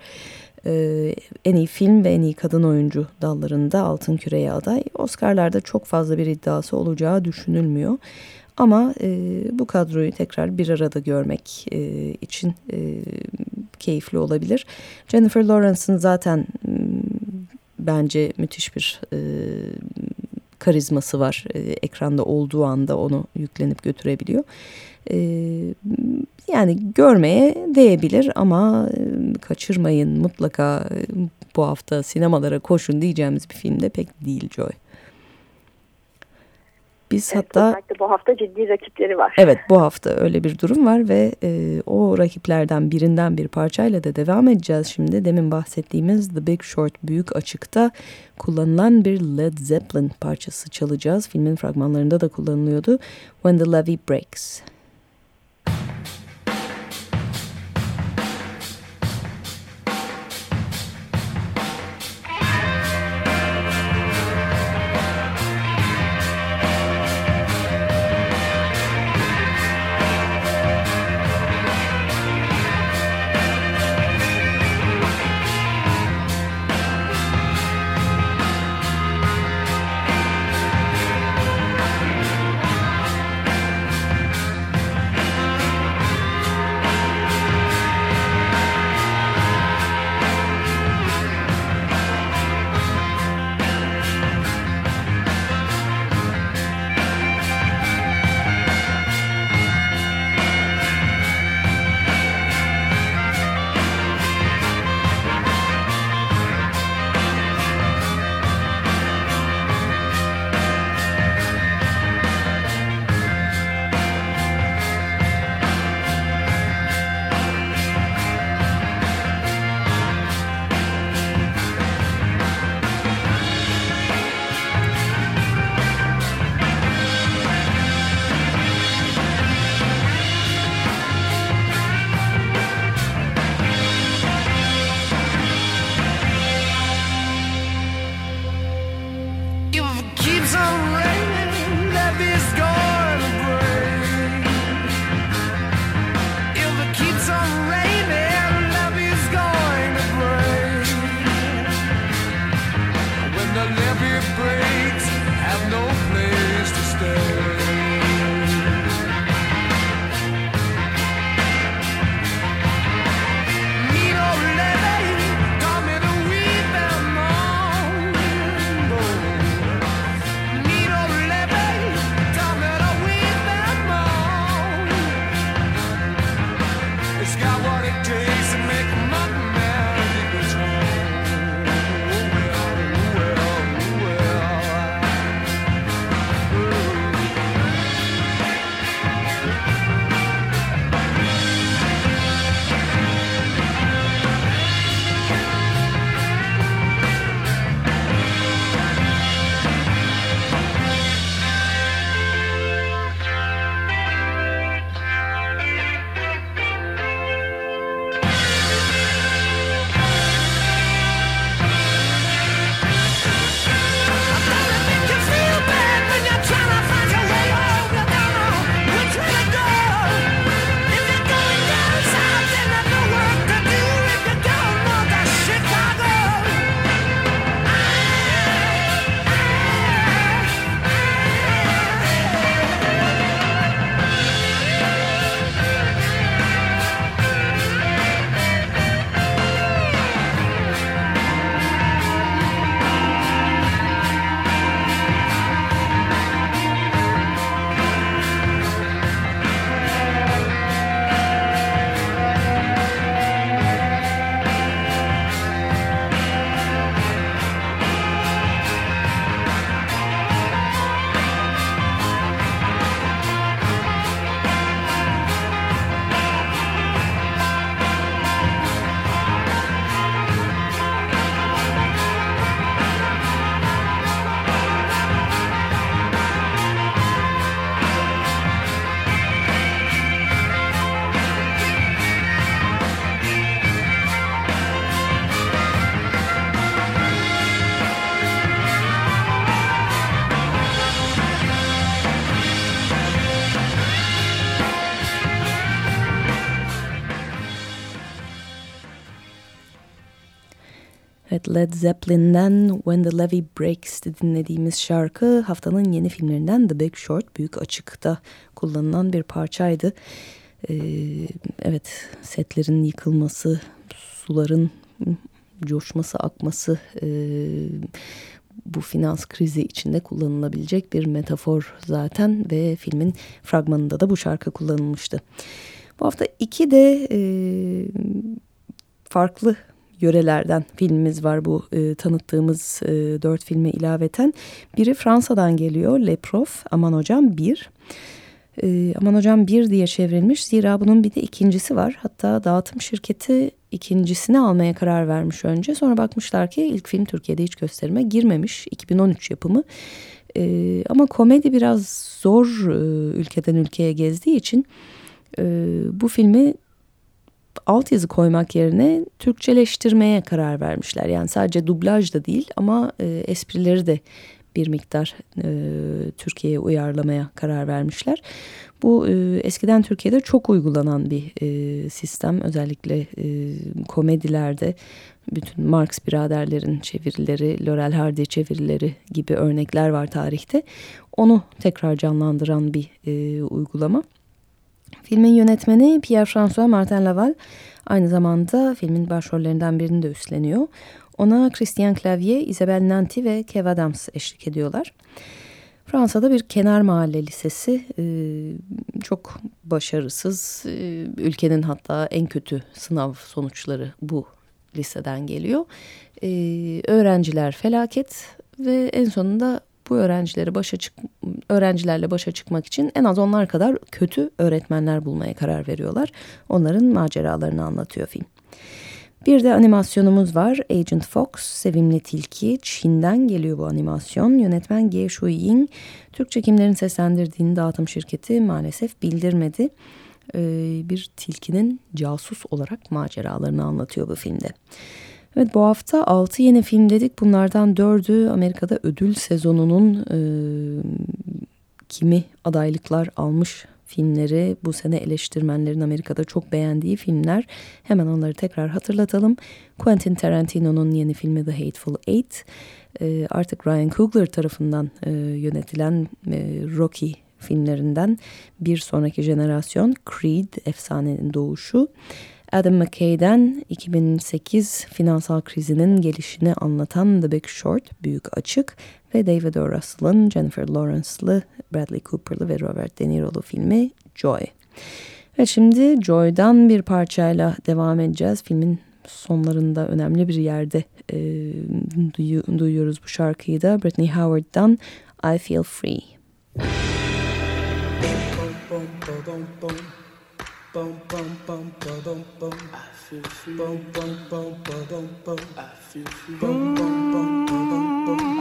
E, en iyi film ve en iyi kadın oyuncu dallarında Altın Küre'ye aday. Oscar'larda çok fazla bir iddiası olacağı düşünülmüyor. Ama e, bu kadroyu tekrar bir arada görmek e, için e, keyifli olabilir. Jennifer Lawrence'ın zaten bence müthiş bir e, karizması var. E, ekranda olduğu anda onu yüklenip götürebiliyor. E, yani görmeye değebilir ama e, kaçırmayın mutlaka e, bu hafta sinemalara koşun diyeceğimiz bir filmde pek değil Joy. Biz evet, hatta bu hafta ciddi rakipleri var. Evet bu hafta öyle bir durum var ve e, o rakiplerden birinden bir parçayla da devam edeceğiz şimdi. Demin bahsettiğimiz The Big Short büyük açıkta kullanılan bir Led Zeppelin parçası çalacağız. Filmin fragmanlarında da kullanılıyordu. When the Levee Breaks. Evet Led Zeppelin'den When the Levee Breaks dinlediğimiz şarkı haftanın yeni filmlerinden The Big Short Büyük Açık'ta kullanılan bir parçaydı. Ee, evet setlerin yıkılması, suların coşması, akması e, bu finans krizi içinde kullanılabilecek bir metafor zaten ve filmin fragmanında da bu şarkı kullanılmıştı. Bu hafta iki de e, farklı yörelerden filmimiz var bu e, tanıttığımız e, dört filme ilaveten. Biri Fransa'dan geliyor Le Prof Aman Hocam 1. E, Aman Hocam 1 diye çevrilmiş zira bunun bir de ikincisi var. Hatta dağıtım şirketi ikincisini almaya karar vermiş önce. Sonra bakmışlar ki ilk film Türkiye'de hiç gösterime girmemiş. 2013 yapımı. E, ama komedi biraz zor e, ülkeden ülkeye gezdiği için e, bu filmi altyazı koymak yerine Türkçeleştirmeye karar vermişler. Yani sadece dublaj da değil ama e, esprileri de bir miktar e, Türkiye'ye uyarlamaya karar vermişler. Bu e, eskiden Türkiye'de çok uygulanan bir e, sistem. Özellikle e, komedilerde bütün Marx biraderlerin çevirileri, Laurel Hardy çevirileri gibi örnekler var tarihte. Onu tekrar canlandıran bir e, uygulama. Filmin yönetmeni Pierre-François Martin Laval aynı zamanda filmin başrollerinden birini de üstleniyor. Ona Christian Clavier, Isabelle Nanty ve Kev Adams eşlik ediyorlar. Fransa'da bir kenar mahalle lisesi e, çok başarısız, e, ülkenin hatta en kötü sınav sonuçları bu liseden geliyor. E, öğrenciler felaket ve en sonunda bu öğrencileri başa çık öğrencilerle başa çıkmak için en az onlar kadar kötü öğretmenler bulmaya karar veriyorlar. Onların maceralarını anlatıyor film. Bir de animasyonumuz var. Agent Fox, Sevimli Tilki. Çin'den geliyor bu animasyon. Yönetmen Ge Shuiying. Türk çekimlerin seslendirdiğini dağıtım şirketi maalesef bildirmedi. Ee, bir tilkinin casus olarak maceralarını anlatıyor bu filmde. Evet bu hafta 6 yeni film dedik. Bunlardan 4'ü Amerika'da ödül sezonunun e, kimi adaylıklar almış filmleri bu sene eleştirmenlerin Amerika'da çok beğendiği filmler. Hemen onları tekrar hatırlatalım. Quentin Tarantino'nun yeni filmi The Hateful Eight. E, artık Ryan Coogler tarafından e, yönetilen e, Rocky filmlerinden bir sonraki jenerasyon Creed efsanenin doğuşu. Adam McKay'den 2008 finansal krizinin gelişini anlatan The Big Short, Büyük Açık ve David O. Russell'ın Jennifer Lawrence'lı, Bradley Cooper'lı ve Robert De Niro'lu filmi Joy. Ve şimdi Joy'dan bir parçayla devam edeceğiz. Filmin sonlarında önemli bir yerde e, duyuyoruz bu şarkıyı da. Britney Howard'dan I Feel Free. bum bum bum bum bum I feel free. Bum bum bum bum bum I feel free. Bum bum bum bum bum I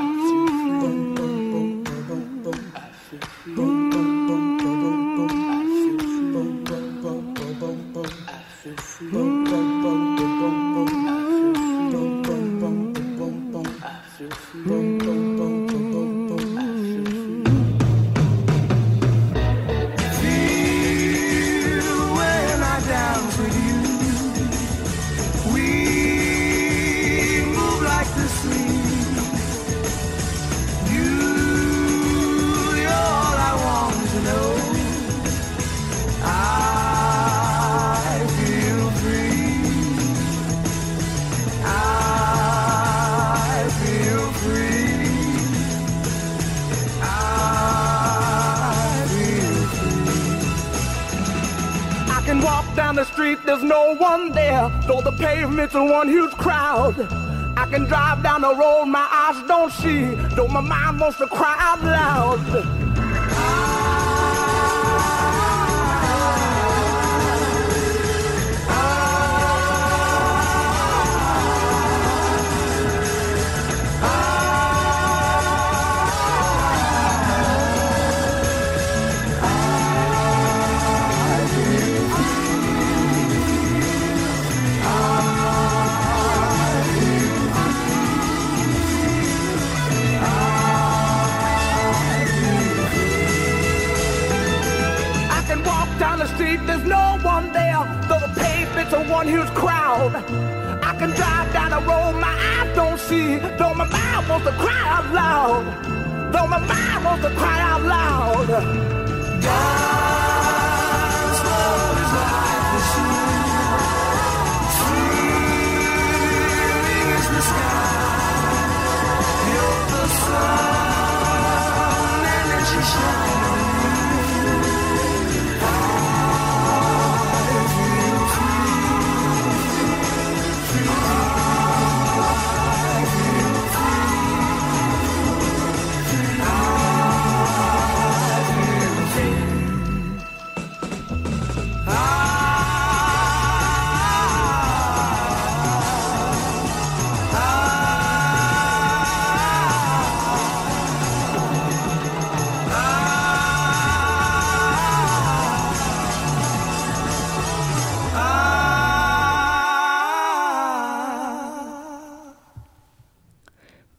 Though the pavement's a one huge crowd. I can drive down the road, my eyes don't see. Though my mind wants to cry out loud.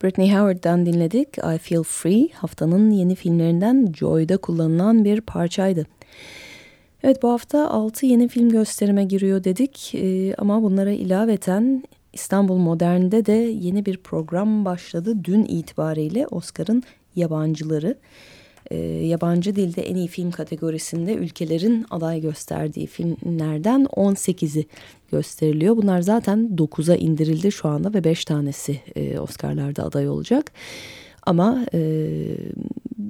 Britney Howard'dan dinledik. I Feel Free haftanın yeni filmlerinden Joy'da kullanılan bir parçaydı. Evet bu hafta 6 yeni film gösterime giriyor dedik ee, ama bunlara ilaveten İstanbul Modern'de de yeni bir program başladı. Dün itibariyle Oscar'ın yabancıları e, yabancı dilde en iyi film kategorisinde ülkelerin aday gösterdiği filmlerden 18'i gösteriliyor. Bunlar zaten 9'a indirildi şu anda ve 5 tanesi e, Oscar'larda aday olacak. Ama e,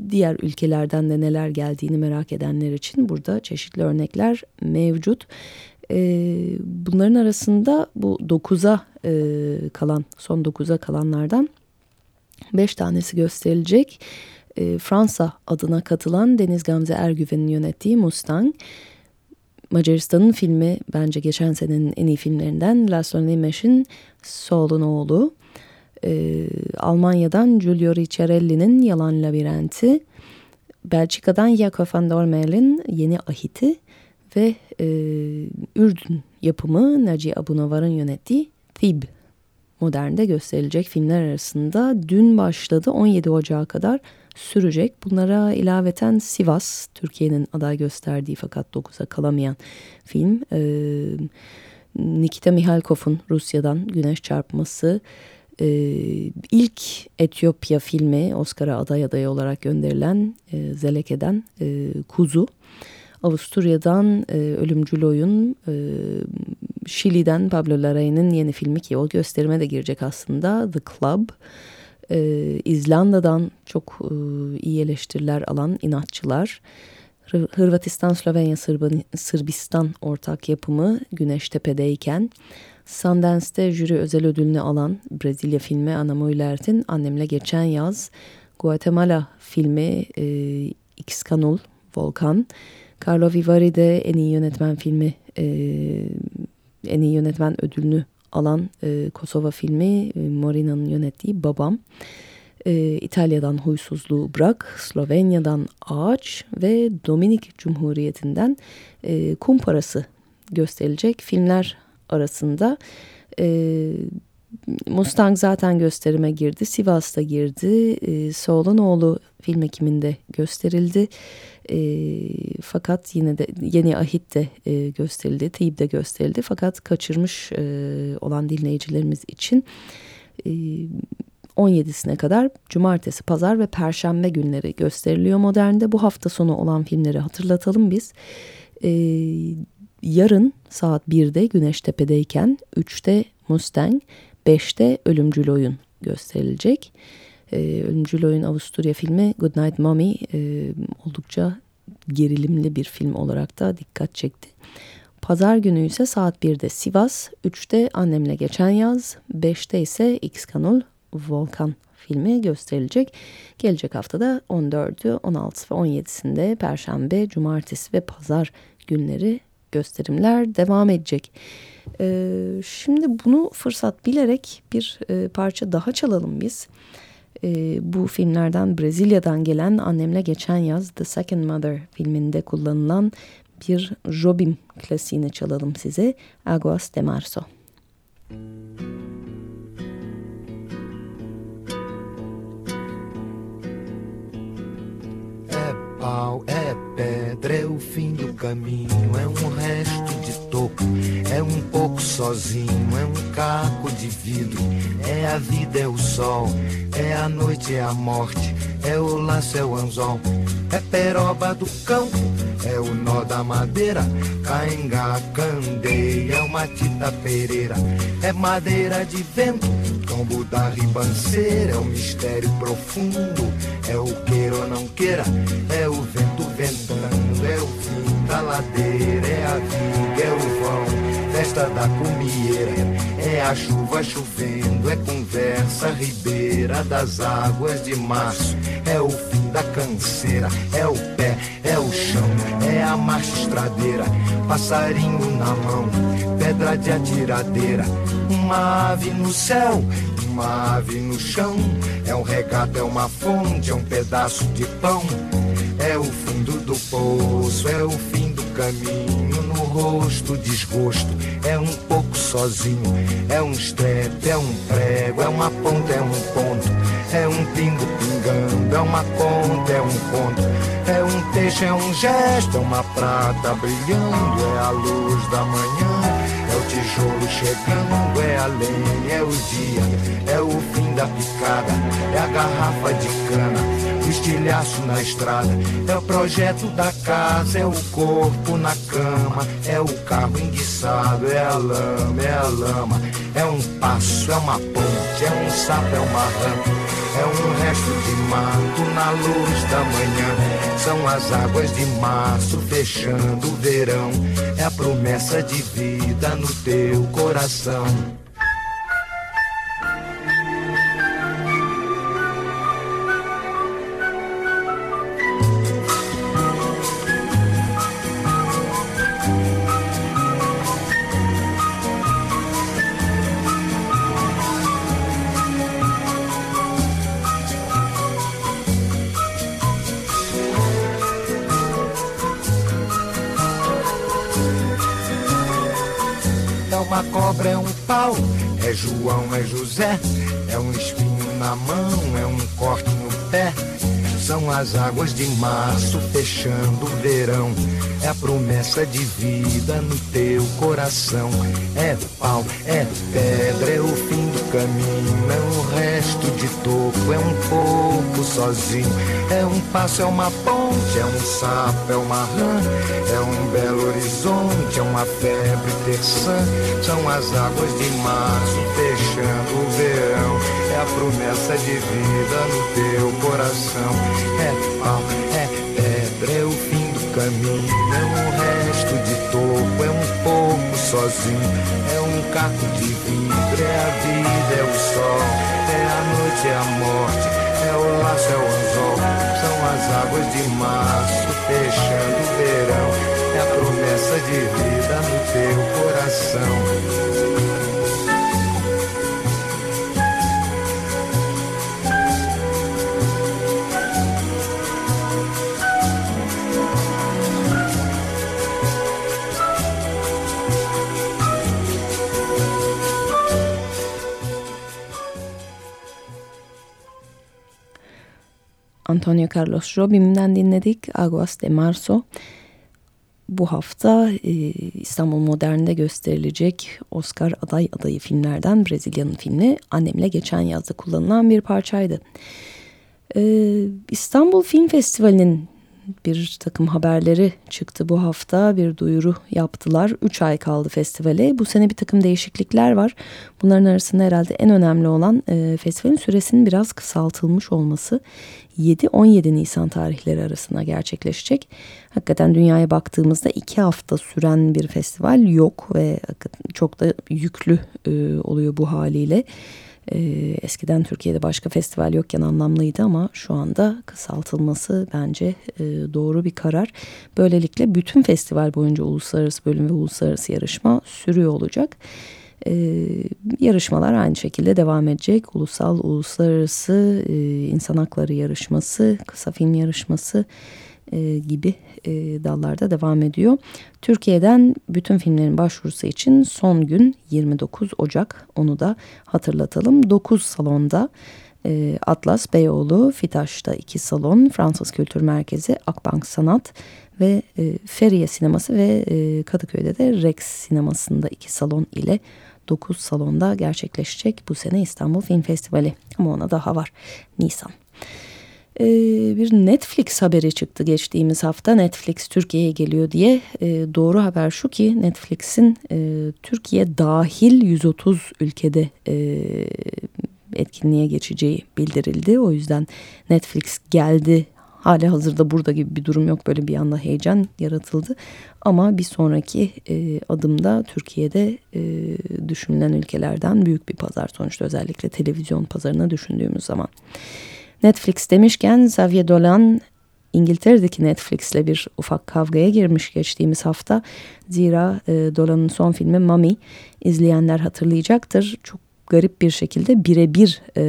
diğer ülkelerden de neler geldiğini merak edenler için burada çeşitli örnekler mevcut. E, bunların arasında bu 9'a e, kalan, son 9'a kalanlardan 5 tanesi gösterilecek. E, Fransa adına katılan Deniz Gamze Ergüven'in yönettiği Mustang. Macaristan'ın filmi bence geçen senenin en iyi filmlerinden Laszlo Nemes'in Saul'un oğlu. E, Almanya'dan Giulio Ricciarelli'nin Yalan Labirenti. Belçika'dan Jacob van Dormel'in Yeni Ahit'i ve e, Ürdün yapımı Naci Abunavar'ın yönettiği Thib modernde gösterilecek filmler arasında dün başladı 17 Ocağı kadar sürecek. Bunlara ilaveten Sivas, Türkiye'nin aday gösterdiği fakat 9'a kalamayan film. E, Nikita Mihalkov'un Rusya'dan Güneş Çarpması. E, ilk Etiyopya filmi Oscar'a aday adayı olarak gönderilen e, Zeleke'den e, Kuzu. Avusturya'dan e, Ölümcül Oyun, e, Şili'den Pablo Larraín'in yeni filmi ki o gösterime de girecek aslında The Club. E, İzlanda'dan çok e, iyi eleştiriler alan inatçılar. Hırvatistan, Slovenya, Sırbistan ortak yapımı Güneştepe'deyken Sundance'te jüri özel ödülünü alan Brezilya filmi Ana Müllert'in Annemle Geçen Yaz, Guatemala filmi e, X Kanul, Volkan, Carlo Vivari de en iyi yönetmen filmi, e, en iyi yönetmen ödülünü alan e, Kosova filmi e, Morina'nın yönettiği Babam. E, İtalya'dan Huysuzluğu Bırak, Slovenya'dan Ağaç ve Dominik Cumhuriyeti'nden e, Kum Parası gösterilecek filmler arasında. E, Mustang zaten gösterime girdi. Sivas'ta girdi. E, Soğlanoğlu film ekiminde gösterildi. E, fakat yine de Yeni Ahit de e, gösterildi. Teyip de gösterildi. Fakat kaçırmış e, olan dinleyicilerimiz için e, 17'sine kadar cumartesi, pazar ve perşembe günleri gösteriliyor modernde. Bu hafta sonu olan filmleri hatırlatalım biz. E, yarın saat 1'de Güneştepe'deyken 3'te Mustang, 5'te Ölümcül Oyun gösterilecek. Ee, Ölümcül Oyun Avusturya filmi Goodnight Mommy e, oldukça gerilimli bir film olarak da dikkat çekti. Pazar günü ise saat 1'de Sivas, 3'te Annemle Geçen Yaz, 5'te ise X Kanul Volkan filmi gösterilecek. Gelecek haftada 14'ü, 16'sı ve 17'sinde Perşembe, Cumartesi ve Pazar günleri gösterimler devam edecek. Ee, şimdi bunu fırsat bilerek bir e, parça daha çalalım biz. Ee, bu filmlerden Brezilya'dan gelen Annemle Geçen Yaz The Second Mother filminde kullanılan bir Jobim klasiğini çalalım size. Aguas de Marzo. É pau, é pedra, é o fim do caminho, é um resto de toco, é um pouco sozinho, é um caco de vidro, é a vida, é o sol, é a noite, é a morte, é o laço, é o anzol, é peroba do campo, é o nó da madeira, cainga, candeia, é uma tita pereira, é madeira de vento, tombo da ribanceira, é o mistério profundo, é o queira ou não queira, é o vento ventando, é o fim da ladeira, é a vida, festa da comieira, é a chuva chovendo, é conversa ribeira das águas de março, é o fim da canseira, é o pé, é o chão, é a marcha estradeira, passarinho na mão, pedra de atiradeira, uma ave no céu, uma ave no chão, é um regato, é uma fonte, é um pedaço de pão É o fundo do poço, é o fim do caminho. No rosto, desgosto, é um pouco sozinho. É um step, é um prego, é uma ponta, é um ponto. É um pingo pingando, é uma conta, é um conto. É um texto, é um gesto, é uma prata brilhando, é a luz da manhã tijolo chegando, é a lenha, é o dia, é o fim da picada, é a garrafa de cana, o estilhaço na estrada, é o projeto da casa, é o corpo na cama, é o carro enguiçado, é a lama, é a lama, é um passo, é uma ponte, é um sapo, é uma rã. É um resto de mato na luz da manhã. São as águas de março fechando o verão. É a promessa de vida no teu coração. É José, é um espinho na mão, é um corte no pé. São as águas de março fechando o verão. É a promessa de vida no teu coração. É pau, é pedra, é o fim caminho. É um resto de toco, é um pouco sozinho. É um passo, é uma ponte, é um sapo, é uma rã. É um belo horizonte, é uma febre terçã. São as águas de março fechando o verão a promessa de vida no teu coração. É pau, é pedra, é o fim do caminho, é um resto topo, é um pouco sozinho, é um caco de vidro, é a vida, é o sol, é a noite, é a morte, é o laço, é o anzol, são as águas de março fechando o verão, é a promessa de vida no teu coração. Antonio Carlos Jobim'den dinledik. Aguas de Marzo. Bu hafta e, İstanbul Modern'de gösterilecek Oscar aday adayı filmlerden Brezilya'nın filmi Annemle geçen yazda kullanılan bir parçaydı. E, İstanbul Film Festivali'nin bir takım haberleri çıktı bu hafta. Bir duyuru yaptılar. Üç ay kaldı festivale. Bu sene bir takım değişiklikler var. Bunların arasında herhalde en önemli olan e, festivalin süresinin biraz kısaltılmış olması. 7-17 Nisan tarihleri arasında gerçekleşecek. Hakikaten dünyaya baktığımızda iki hafta süren bir festival yok ve çok da yüklü e, oluyor bu haliyle. E, eskiden Türkiye'de başka festival yokken anlamlıydı ama şu anda kısaltılması bence e, doğru bir karar. Böylelikle bütün festival boyunca uluslararası bölüm ve uluslararası yarışma sürüyor olacak. E, yarışmalar aynı şekilde devam edecek. Ulusal, uluslararası e, insan hakları yarışması, kısa film yarışması e, gibi e, dallarda devam ediyor. Türkiye'den bütün filmlerin başvurusu için son gün 29 Ocak onu da hatırlatalım. 9 salonda e, Atlas Beyoğlu, Fitaş'ta 2 salon, Fransız Kültür Merkezi, Akbank Sanat ve e, Feriye Sineması ve e, Kadıköy'de de Rex Sineması'nda 2 salon ile 9 salonda gerçekleşecek bu sene İstanbul Film Festivali. Ama ona daha var Nisan. Ee, bir Netflix haberi çıktı geçtiğimiz hafta Netflix Türkiye'ye geliyor diye. Ee, doğru haber şu ki Netflix'in e, Türkiye dahil 130 ülkede e, etkinliğe geçeceği bildirildi. O yüzden Netflix geldi hali hazırda burada gibi bir durum yok. Böyle bir anda heyecan yaratıldı. Ama bir sonraki e, adımda Türkiye'de e, düşünülen ülkelerden büyük bir pazar sonuçta özellikle televizyon pazarına düşündüğümüz zaman. Netflix demişken Xavier Dolan İngiltere'deki Netflix'le bir ufak kavgaya girmiş geçtiğimiz hafta. Zira e, Dolan'ın son filmi Mummy izleyenler hatırlayacaktır. Çok garip bir şekilde birebir e,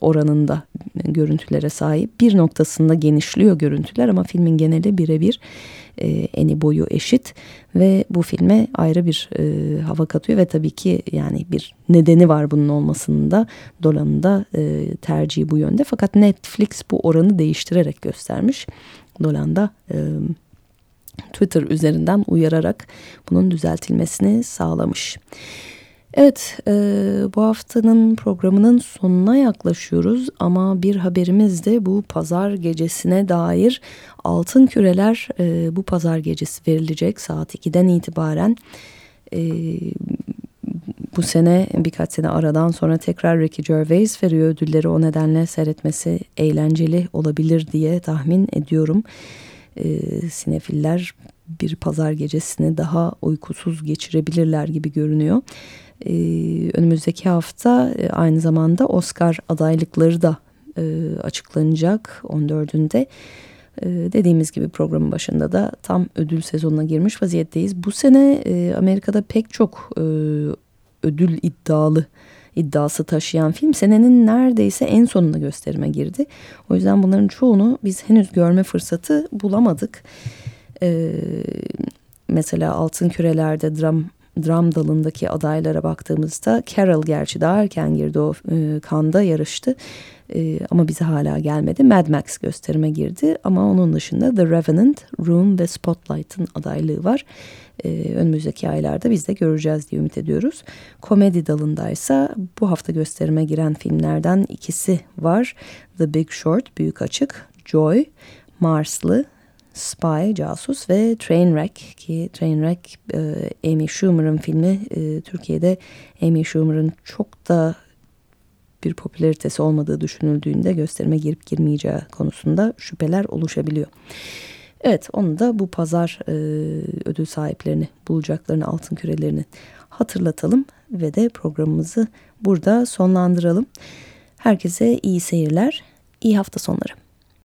oranında görüntülere sahip. Bir noktasında genişliyor görüntüler ama filmin geneli birebir e, eni boyu eşit ve bu filme ayrı bir e, hava katıyor ve tabii ki yani bir nedeni var bunun olmasının da Dolan'ın da e, tercihi bu yönde. Fakat Netflix bu oranı değiştirerek göstermiş. Dolan da e, Twitter üzerinden uyararak bunun düzeltilmesini sağlamış. Evet e, bu haftanın programının sonuna yaklaşıyoruz ama bir haberimiz de bu pazar gecesine dair altın küreler e, bu pazar gecesi verilecek saat 2'den itibaren. E, bu sene birkaç sene aradan sonra tekrar Ricky Gervais veriyor ödülleri o nedenle seyretmesi eğlenceli olabilir diye tahmin ediyorum. E, sinefiller bir pazar gecesini daha uykusuz geçirebilirler gibi görünüyor. Ee, önümüzdeki hafta e, aynı zamanda Oscar adaylıkları da e, açıklanacak 14'ünde. E, dediğimiz gibi programın başında da tam ödül sezonuna girmiş vaziyetteyiz. Bu sene e, Amerika'da pek çok ödül iddialı iddiası taşıyan film senenin neredeyse en sonunda gösterime girdi. O yüzden bunların çoğunu biz henüz görme fırsatı bulamadık. Ee, mesela Altın Küreler'de dram dram dalındaki adaylara baktığımızda Carol gerçi daha erken girdi o e, kanda yarıştı. E, ama bize hala gelmedi. Mad Max gösterime girdi ama onun dışında The Revenant, Room ve Spotlight'ın adaylığı var. E, önümüzdeki aylarda biz de göreceğiz diye ümit ediyoruz. Komedi dalındaysa bu hafta gösterime giren filmlerden ikisi var. The Big Short, Büyük Açık, Joy, Marslı, Spy, Casus ve Trainwreck ki Trainwreck e, Amy Schumer'ın filmi e, Türkiye'de Amy Schumer'ın çok da bir popülaritesi olmadığı düşünüldüğünde gösterime girip girmeyeceği konusunda şüpheler oluşabiliyor. Evet onu da bu pazar e, ödül sahiplerini bulacaklarını altın kürelerini hatırlatalım ve de programımızı burada sonlandıralım. Herkese iyi seyirler, iyi hafta sonları.